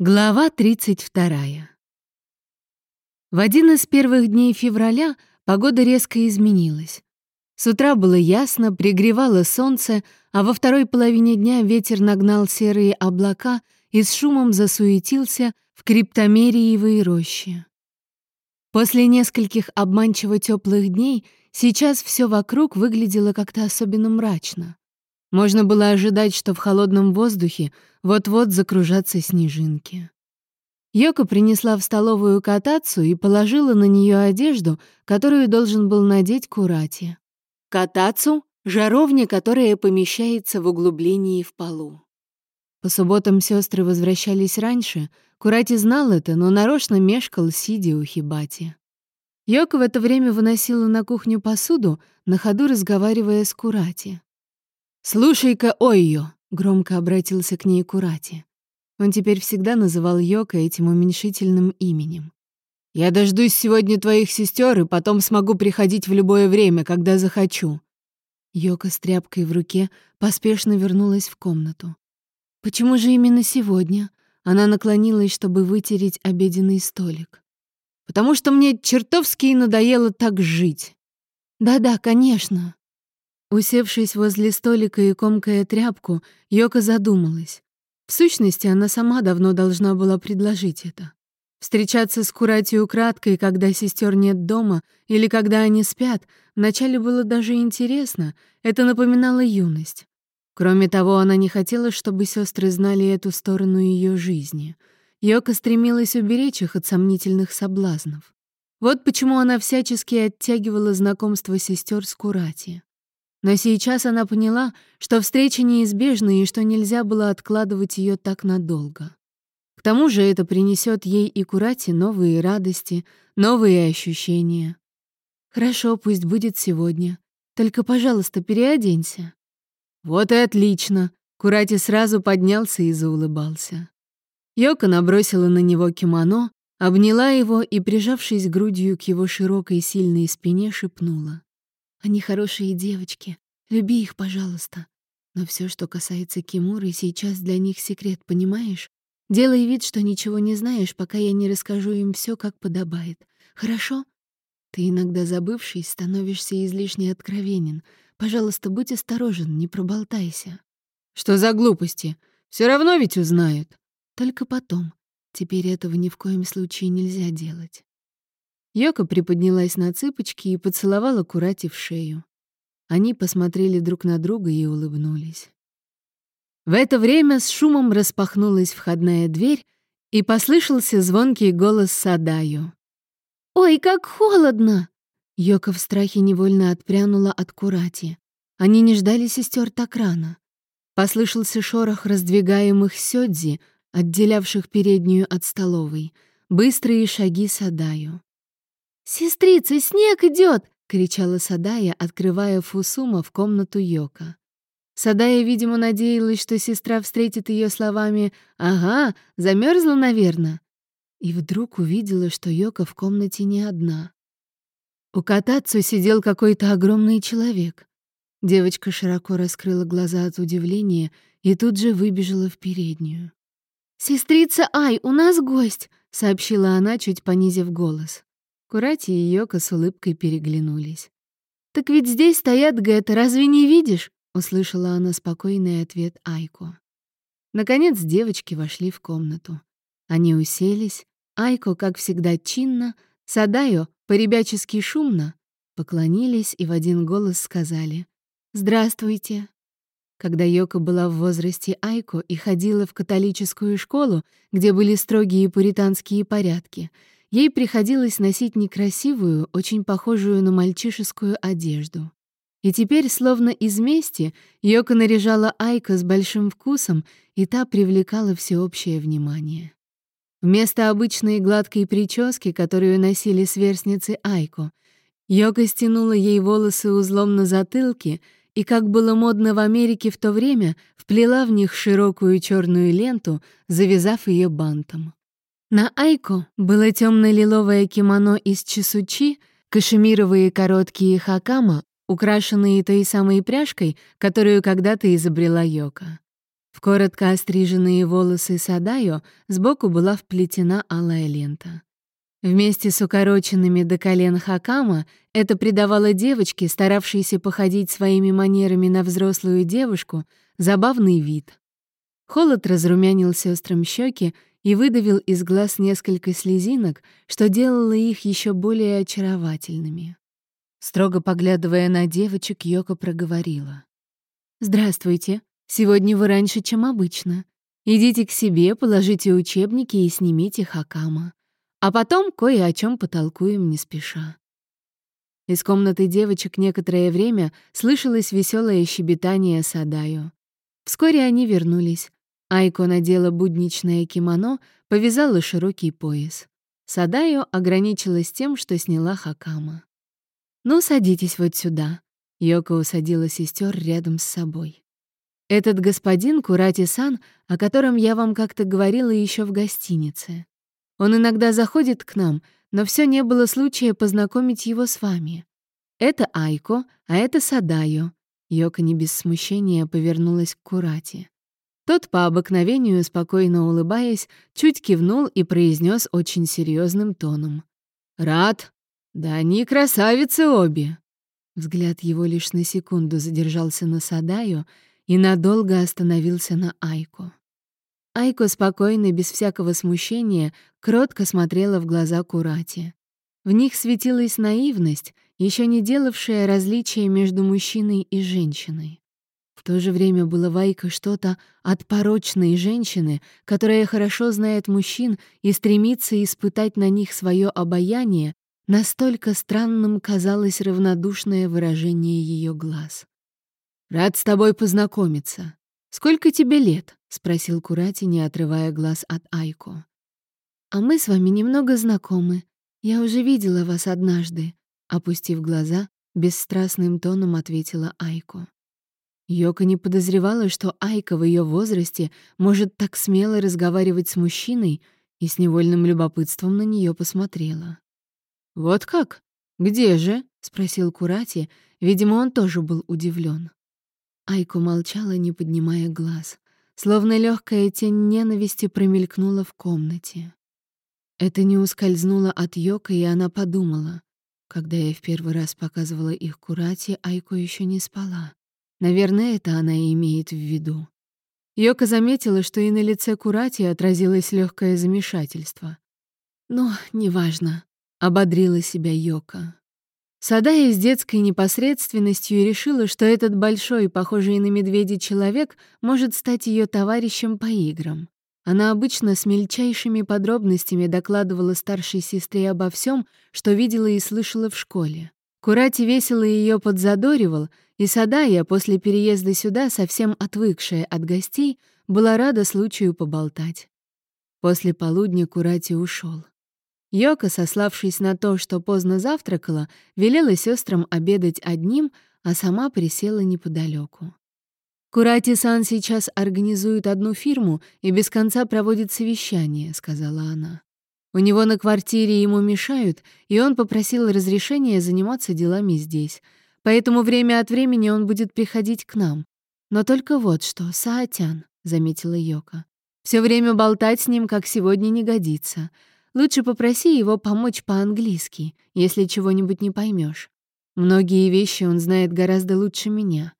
Глава 32. В один из первых дней февраля погода резко изменилась. С утра было ясно, пригревало солнце, а во второй половине дня ветер нагнал серые облака и с шумом засуетился в криптомериевые рощи. После нескольких обманчиво теплых дней сейчас все вокруг выглядело как-то особенно мрачно. Можно было ожидать, что в холодном воздухе вот-вот закружатся снежинки. Йока принесла в столовую катацу и положила на нее одежду, которую должен был надеть Курати. Катацу — жаровня, которая помещается в углублении в полу. По субботам сестры возвращались раньше. Курати знал это, но нарочно мешкал, сидя у Хибати. Йока в это время выносила на кухню посуду, на ходу разговаривая с Курати. «Слушай-ка, Ойо!» — громко обратился к ней Курати. Он теперь всегда называл Йока этим уменьшительным именем. «Я дождусь сегодня твоих сестер и потом смогу приходить в любое время, когда захочу». Йока с тряпкой в руке поспешно вернулась в комнату. «Почему же именно сегодня?» Она наклонилась, чтобы вытереть обеденный столик. «Потому что мне чертовски надоело так жить». «Да-да, конечно», Усевшись возле столика и комкая тряпку, Йока задумалась. В сущности, она сама давно должна была предложить это. Встречаться с Курати украдкой, когда сестер нет дома или когда они спят, вначале было даже интересно, это напоминало юность. Кроме того, она не хотела, чтобы сестры знали эту сторону ее жизни. Йока стремилась уберечь их от сомнительных соблазнов. Вот почему она всячески оттягивала знакомство сестер с Курати. Но сейчас она поняла, что встреча неизбежна и что нельзя было откладывать ее так надолго. К тому же это принесет ей и Курати новые радости, новые ощущения. «Хорошо, пусть будет сегодня. Только, пожалуйста, переоденься». «Вот и отлично!» Курати сразу поднялся и заулыбался. Йока набросила на него кимоно, обняла его и, прижавшись грудью к его широкой сильной спине, шепнула. Они хорошие девочки. Люби их, пожалуйста. Но все, что касается Кимуры, сейчас для них секрет, понимаешь? Делай вид, что ничего не знаешь, пока я не расскажу им все, как подобает. Хорошо? Ты иногда забывшись, становишься излишне откровенен. Пожалуйста, будь осторожен, не проболтайся. Что за глупости? Все равно ведь узнают. Только потом. Теперь этого ни в коем случае нельзя делать. Йока приподнялась на цыпочки и поцеловала Курати в шею. Они посмотрели друг на друга и улыбнулись. В это время с шумом распахнулась входная дверь, и послышался звонкий голос Садаю. «Ой, как холодно!» Йока в страхе невольно отпрянула от Курати. Они не ждали сестер так рано. Послышался шорох раздвигаемых сёдзи, отделявших переднюю от столовой, быстрые шаги Садаю. «Сестрица, снег идет! кричала Садая, открывая Фусума в комнату Йока. Садая, видимо, надеялась, что сестра встретит ее словами «Ага, замерзла, наверное». И вдруг увидела, что Йока в комнате не одна. У Катацу сидел какой-то огромный человек. Девочка широко раскрыла глаза от удивления и тут же выбежала в переднюю. «Сестрица Ай, у нас гость!» — сообщила она, чуть понизив голос. Курати и Йока с улыбкой переглянулись. «Так ведь здесь стоят Гэта, разве не видишь?» — услышала она спокойный ответ Айко. Наконец девочки вошли в комнату. Они уселись, Айко, как всегда, чинно, Садайо, по-ребячески шумно, поклонились и в один голос сказали «Здравствуйте». Когда Йока была в возрасте Айко и ходила в католическую школу, где были строгие пуританские порядки — ей приходилось носить некрасивую, очень похожую на мальчишескую одежду. И теперь, словно из мести, Йока наряжала Айко с большим вкусом, и та привлекала всеобщее внимание. Вместо обычной гладкой прически, которую носили сверстницы Айко, Йока стянула ей волосы узлом на затылке и, как было модно в Америке в то время, вплела в них широкую черную ленту, завязав ее бантом. На Айко было темно-лиловое кимоно из чесучи, кашемировые короткие хакама, украшенные той самой пряжкой, которую когда-то изобрела Йока. В коротко остриженные волосы Садайо сбоку была вплетена алая лента. Вместе с укороченными до колен хакама это придавало девочке, старавшейся походить своими манерами на взрослую девушку, забавный вид. Холод разрумянил сестрам щеки и выдавил из глаз несколько слезинок, что делало их еще более очаровательными. Строго поглядывая на девочек, Йока проговорила. «Здравствуйте. Сегодня вы раньше, чем обычно. Идите к себе, положите учебники и снимите хакама. А потом кое о чем потолкуем не спеша. Из комнаты девочек некоторое время слышалось веселое щебетание Садаю. Вскоре они вернулись. Айко надела будничное кимоно, повязала широкий пояс. Садаю ограничилась тем, что сняла хакама. «Ну, садитесь вот сюда». Йоко усадила сестер рядом с собой. «Этот господин Курати-сан, о котором я вам как-то говорила еще в гостинице. Он иногда заходит к нам, но все не было случая познакомить его с вами. Это Айко, а это Садайо. Йока не без смущения повернулась к Курати. Тот по обыкновению, спокойно улыбаясь, чуть кивнул и произнес очень серьезным тоном. «Рад. Да они красавицы обе». Взгляд его лишь на секунду задержался на Садаю и надолго остановился на Айко. Айко спокойно, без всякого смущения, кротко смотрела в глаза Курати. В них светилась наивность, еще не делавшая различия между мужчиной и женщиной. То же время было в Айко что-то от порочной женщины, которая хорошо знает мужчин и стремится испытать на них свое обаяние, настолько странным казалось равнодушное выражение ее глаз. «Рад с тобой познакомиться. Сколько тебе лет?» — спросил Курати, не отрывая глаз от Айко. «А мы с вами немного знакомы. Я уже видела вас однажды», — опустив глаза, бесстрастным тоном ответила Айко. Йока не подозревала, что Айка в ее возрасте может так смело разговаривать с мужчиной, и с невольным любопытством на нее посмотрела. «Вот как? Где же?» — спросил Курати. Видимо, он тоже был удивлен. Айко молчала, не поднимая глаз. Словно легкая тень ненависти промелькнула в комнате. Это не ускользнуло от Йока, и она подумала. Когда я в первый раз показывала их Курати, Айко еще не спала. Наверное, это она и имеет в виду. Йока заметила, что и на лице Курати отразилось легкое замешательство. «Ну, неважно», — ободрила себя Йока. Садая с детской непосредственностью решила, что этот большой, похожий на медведя человек может стать ее товарищем по играм. Она обычно с мельчайшими подробностями докладывала старшей сестре обо всем, что видела и слышала в школе. Курати весело ее подзадоривал, и Садая, после переезда сюда, совсем отвыкшая от гостей, была рада случаю поболтать. После полудня Курати ушел. Йока, сославшись на то, что поздно завтракала, велела сестрам обедать одним, а сама присела неподалеку. «Курати-сан сейчас организует одну фирму и без конца проводит совещание», — сказала она. «У него на квартире ему мешают, и он попросил разрешения заниматься делами здесь. Поэтому время от времени он будет приходить к нам. Но только вот что, Саатян», — заметила Йока. «Все время болтать с ним, как сегодня, не годится. Лучше попроси его помочь по-английски, если чего-нибудь не поймешь. Многие вещи он знает гораздо лучше меня.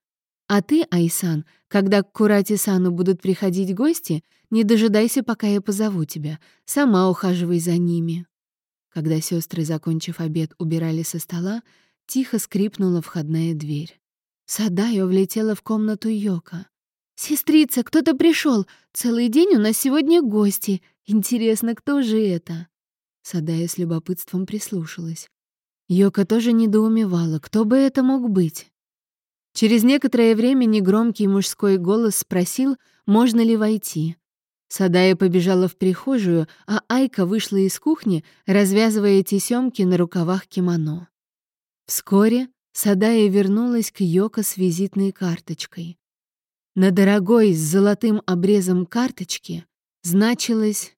А ты, Айсан, когда к Курати-сану будут приходить гости, не дожидайся, пока я позову тебя. Сама ухаживай за ними». Когда сестры, закончив обед, убирали со стола, тихо скрипнула входная дверь. Садайо влетела в комнату Йока. «Сестрица, кто-то пришел. Целый день у нас сегодня гости. Интересно, кто же это?» Садая с любопытством прислушалась. Йока тоже недоумевала, кто бы это мог быть. Через некоторое время негромкий мужской голос спросил, можно ли войти. Садая побежала в прихожую, а Айка вышла из кухни, развязывая тесемки на рукавах кимоно. Вскоре Садая вернулась к Йоко с визитной карточкой. На дорогой с золотым обрезом карточки значилось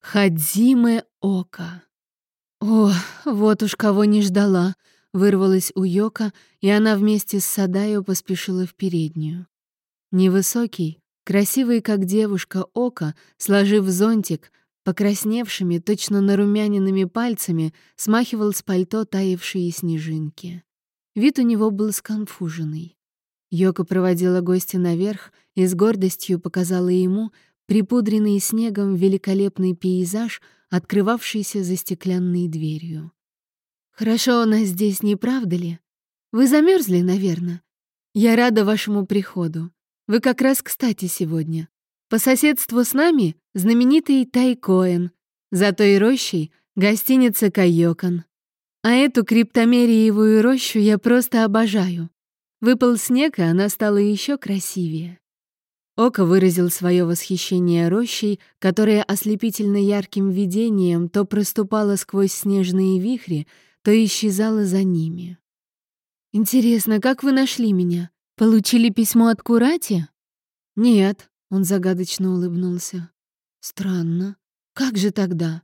Хадзиме Ока. О, вот уж кого не ждала, вырвалась у Йока, и она вместе с Садаю поспешила в переднюю. Невысокий, Красивый, как девушка, око, сложив зонтик, покрасневшими, точно нарумяненными пальцами, смахивал с пальто таявшие снежинки. Вид у него был сконфуженный. Йока проводила гостя наверх и с гордостью показала ему припудренный снегом великолепный пейзаж, открывавшийся за стеклянной дверью. «Хорошо у нас здесь, не правда ли? Вы замерзли, наверное? Я рада вашему приходу. Вы как раз кстати сегодня. По соседству с нами знаменитый Тайкоэн, за той рощей — гостиница Кайокан. А эту криптомериевую рощу я просто обожаю. Выпал снег, и она стала еще красивее. Око выразил свое восхищение рощей, которая ослепительно ярким видением то проступала сквозь снежные вихри, то исчезала за ними. «Интересно, как вы нашли меня? Получили письмо от Курати?» «Нет», — он загадочно улыбнулся. «Странно. Как же тогда?»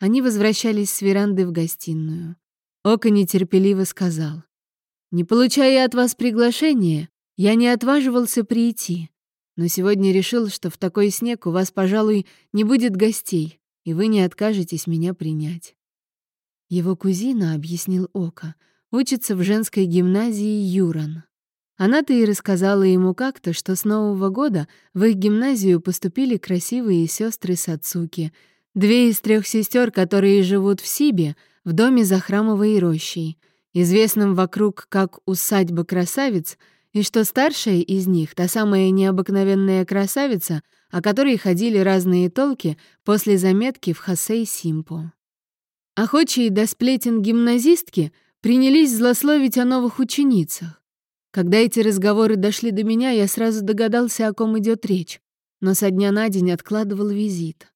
Они возвращались с веранды в гостиную. Ока нетерпеливо сказал. «Не получая от вас приглашения, я не отваживался прийти, но сегодня решил, что в такой снег у вас, пожалуй, не будет гостей, и вы не откажетесь меня принять». Его кузина, объяснил Ока, учится в женской гимназии Юран. Она-то и рассказала ему как-то, что с Нового года в их гимназию поступили красивые сестры Сацуки, две из трех сестер, которые живут в Сибе, в доме за храмовой рощей, известном вокруг как «усадьба красавиц», и что старшая из них, та самая необыкновенная красавица, о которой ходили разные толки после заметки в Хосей Симпо. Охочие до сплетен гимназистки принялись злословить о новых ученицах. Когда эти разговоры дошли до меня, я сразу догадался, о ком идет речь, но со дня на день откладывал визит.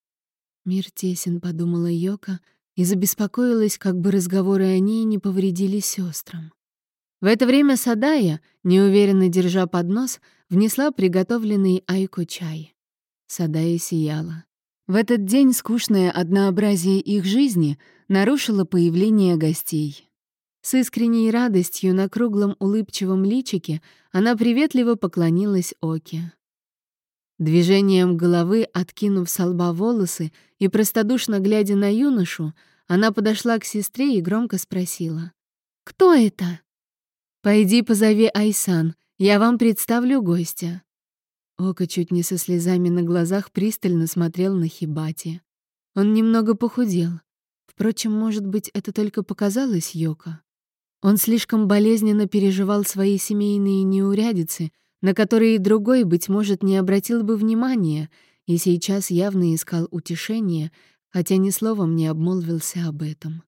«Мир тесен», — подумала Йока, и забеспокоилась, как бы разговоры о ней не повредили сестрам. В это время Садая, неуверенно держа поднос, внесла приготовленный Айко чай. Садая сияла. В этот день скучное однообразие их жизни нарушило появление гостей. С искренней радостью на круглом улыбчивом личике она приветливо поклонилась Оке. Движением головы, откинув с лба волосы и простодушно глядя на юношу, она подошла к сестре и громко спросила. «Кто это?» «Пойди позови Айсан, я вам представлю гостя». Ока чуть не со слезами на глазах пристально смотрел на Хибати. Он немного похудел. Впрочем, может быть, это только показалось Йока. Он слишком болезненно переживал свои семейные неурядицы, на которые другой, быть может, не обратил бы внимания, и сейчас явно искал утешения, хотя ни словом не обмолвился об этом.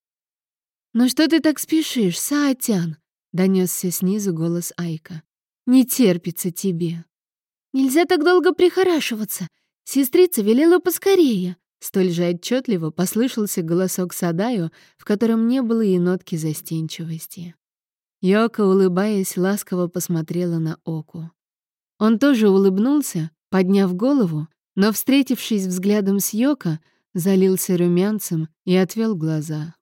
«Но что ты так спешишь, Саатян?» — донесся снизу голос Айка. «Не терпится тебе». «Нельзя так долго прихорашиваться. Сестрица велела поскорее», Столь же отчетливо послышался голосок Садаю, в котором не было и нотки застенчивости. Йока, улыбаясь, ласково посмотрела на Оку. Он тоже улыбнулся, подняв голову, но, встретившись взглядом с Йока, залился румянцем и отвел глаза.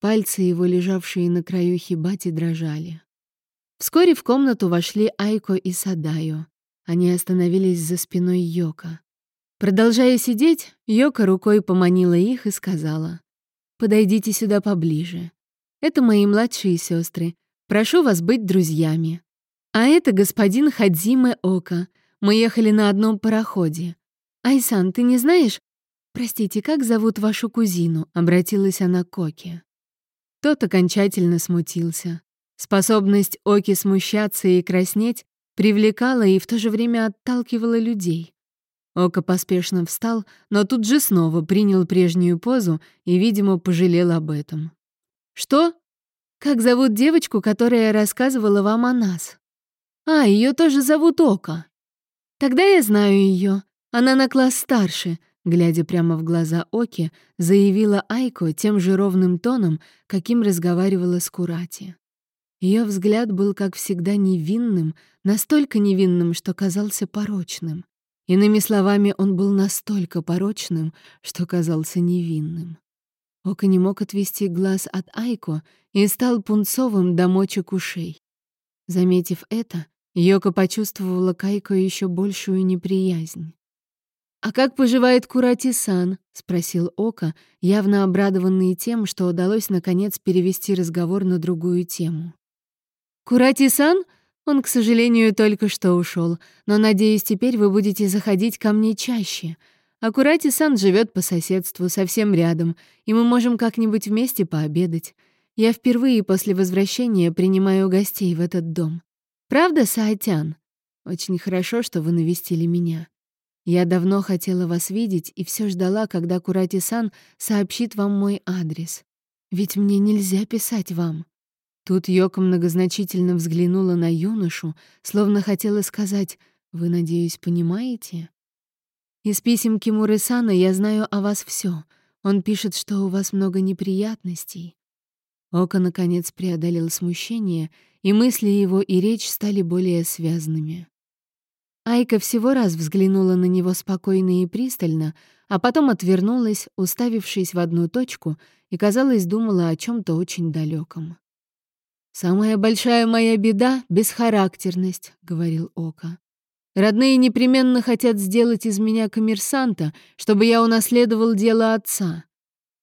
Пальцы его, лежавшие на краю хибати, дрожали. Вскоре в комнату вошли Айко и Садаю. Они остановились за спиной Йока. Продолжая сидеть, Йока рукой поманила их и сказала, «Подойдите сюда поближе. Это мои младшие сестры. Прошу вас быть друзьями. А это господин Хадзиме Ока. Мы ехали на одном пароходе. Айсан, ты не знаешь? Простите, как зовут вашу кузину?» — обратилась она к Оке. Тот окончательно смутился. Способность Оки смущаться и краснеть привлекала и в то же время отталкивала людей. Ока поспешно встал, но тут же снова принял прежнюю позу и, видимо, пожалел об этом. «Что? Как зовут девочку, которая рассказывала вам о нас?» «А, ее тоже зовут Ока». «Тогда я знаю ее. Она на класс старше», — глядя прямо в глаза Оки, заявила Айко тем же ровным тоном, каким разговаривала с Курати. Ее взгляд был, как всегда, невинным, настолько невинным, что казался порочным. Иными словами, он был настолько порочным, что казался невинным. Ока не мог отвести глаз от Айко и стал пунцовым до мочек ушей. Заметив это, Йока почувствовала Кайко еще большую неприязнь. «А как поживает Курати-сан?» — спросил Ока, явно обрадованный тем, что удалось наконец перевести разговор на другую тему. «Курати-сан? Он, к сожалению, только что ушел, но, надеюсь, теперь вы будете заходить ко мне чаще. А Курати-сан живет по соседству, совсем рядом, и мы можем как-нибудь вместе пообедать. Я впервые после возвращения принимаю гостей в этот дом. Правда, Саатян? Очень хорошо, что вы навестили меня». Я давно хотела вас видеть и все ждала, когда Курати-сан сообщит вам мой адрес. Ведь мне нельзя писать вам. Тут Йока многозначительно взглянула на юношу, словно хотела сказать «Вы, надеюсь, понимаете?» «Из писем Кимуры-сана я знаю о вас все. Он пишет, что у вас много неприятностей». Ока, наконец, преодолел смущение, и мысли его и речь стали более связанными. Айка всего раз взглянула на него спокойно и пристально, а потом отвернулась, уставившись в одну точку, и, казалось, думала о чем то очень далеком. «Самая большая моя беда — бесхарактерность», — говорил Ока. «Родные непременно хотят сделать из меня коммерсанта, чтобы я унаследовал дело отца.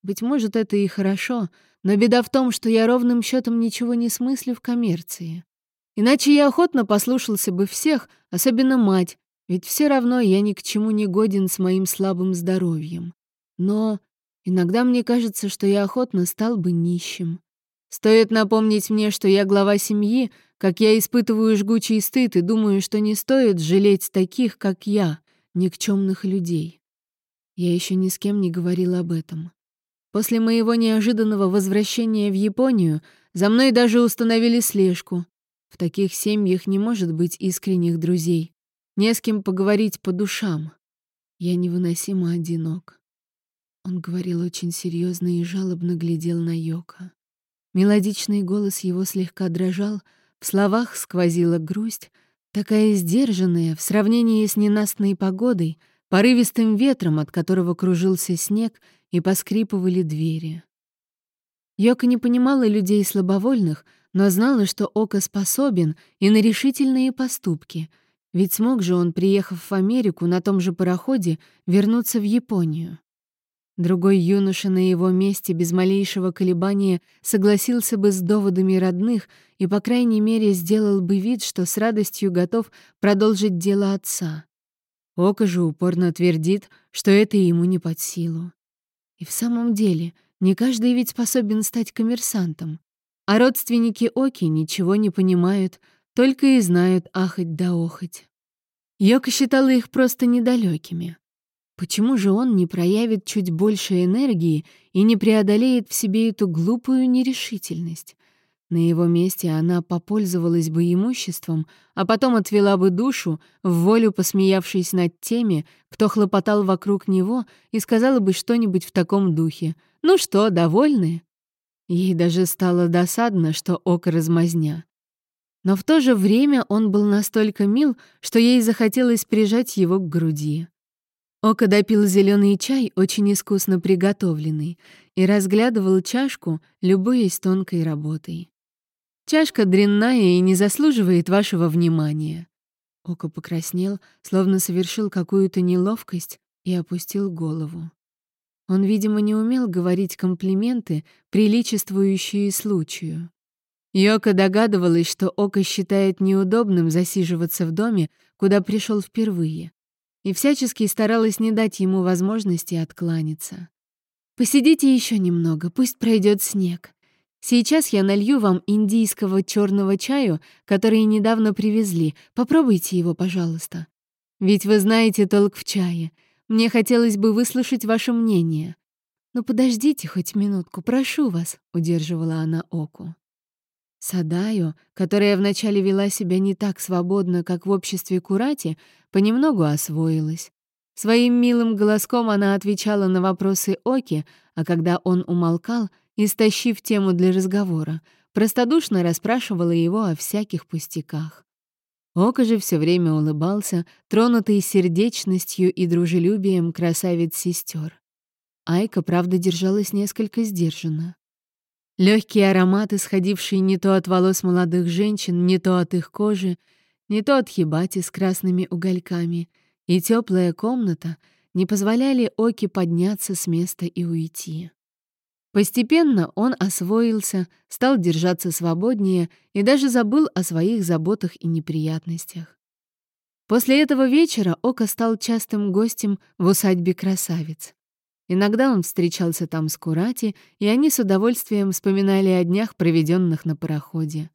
Быть может, это и хорошо, но беда в том, что я ровным счетом ничего не смыслю в коммерции. Иначе я охотно послушался бы всех, особенно мать, ведь все равно я ни к чему не годен с моим слабым здоровьем. Но иногда мне кажется, что я охотно стал бы нищим. Стоит напомнить мне, что я глава семьи, как я испытываю жгучий стыд и думаю, что не стоит жалеть таких, как я, никчемных людей. Я еще ни с кем не говорил об этом. После моего неожиданного возвращения в Японию за мной даже установили слежку, в таких семьях не может быть искренних друзей. Не с кем поговорить по душам. Я невыносимо одинок. Он говорил очень серьезно и жалобно глядел на Йока. Мелодичный голос его слегка дрожал, в словах сквозила грусть, такая сдержанная в сравнении с ненастной погодой, порывистым ветром, от которого кружился снег и поскрипывали двери. Йока не понимала людей слабовольных, но знала, что Ока способен и на решительные поступки, ведь смог же он, приехав в Америку на том же пароходе, вернуться в Японию. Другой юноша на его месте без малейшего колебания согласился бы с доводами родных и, по крайней мере, сделал бы вид, что с радостью готов продолжить дело отца. Ока же упорно твердит, что это ему не под силу. И в самом деле, не каждый ведь способен стать коммерсантом. А родственники Оки ничего не понимают, только и знают ахать да охать. Йока считала их просто недалекими. Почему же он не проявит чуть больше энергии и не преодолеет в себе эту глупую нерешительность? На его месте она попользовалась бы имуществом, а потом отвела бы душу, в волю посмеявшись над теми, кто хлопотал вокруг него, и сказала бы что-нибудь в таком духе. «Ну что, довольны?» Ей даже стало досадно, что око размазня. Но в то же время он был настолько мил, что ей захотелось прижать его к груди. Ока допил зеленый чай, очень искусно приготовленный, и разглядывал чашку, любуясь тонкой работой. «Чашка дрянная и не заслуживает вашего внимания». Ока покраснел, словно совершил какую-то неловкость, и опустил голову. Он, видимо, не умел говорить комплименты, приличествующие случаю. Йока догадывалась, что Ока считает неудобным засиживаться в доме, куда пришел впервые, и всячески старалась не дать ему возможности откланяться. «Посидите еще немного, пусть пройдет снег. Сейчас я налью вам индийского черного чаю, который недавно привезли. Попробуйте его, пожалуйста. Ведь вы знаете толк в чае. Мне хотелось бы выслушать ваше мнение. Но подождите хоть минутку, прошу вас, удерживала она Оку. Садаю, которая вначале вела себя не так свободно, как в обществе Курати, понемногу освоилась. Своим милым голоском она отвечала на вопросы Оки, а когда он умолкал, истощив тему для разговора, простодушно расспрашивала его о всяких пустяках. Ока же все время улыбался, тронутый сердечностью и дружелюбием красавиц-сестер. Айка, правда, держалась несколько сдержанно. Легкий аромат, исходивший не то от волос молодых женщин, не то от их кожи, не то от хибати с красными угольками, и теплая комната не позволяли Оки подняться с места и уйти. Постепенно он освоился, стал держаться свободнее и даже забыл о своих заботах и неприятностях. После этого вечера Ока стал частым гостем в усадьбе красавиц. Иногда он встречался там с Курати, и они с удовольствием вспоминали о днях, проведенных на пароходе.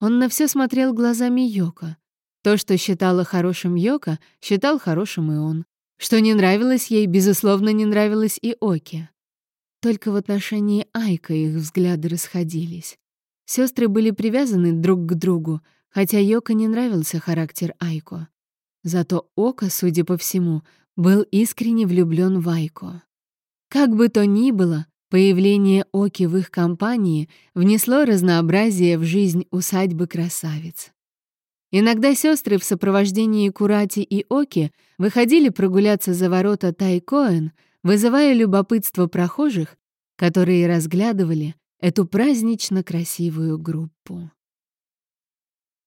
Он на все смотрел глазами Йока. То, что считала хорошим Йока, считал хорошим и он. Что не нравилось ей, безусловно, не нравилось и Оке. Только в отношении Айка их взгляды расходились. Сестры были привязаны друг к другу, хотя Йока не нравился характер Айко. Зато Ока, судя по всему, был искренне влюблен в Айко. Как бы то ни было, появление Оки в их компании внесло разнообразие в жизнь усадьбы красавиц. Иногда сестры в сопровождении Курати и Оки выходили прогуляться за ворота Тайкоэн, вызывая любопытство прохожих, которые разглядывали эту празднично красивую группу.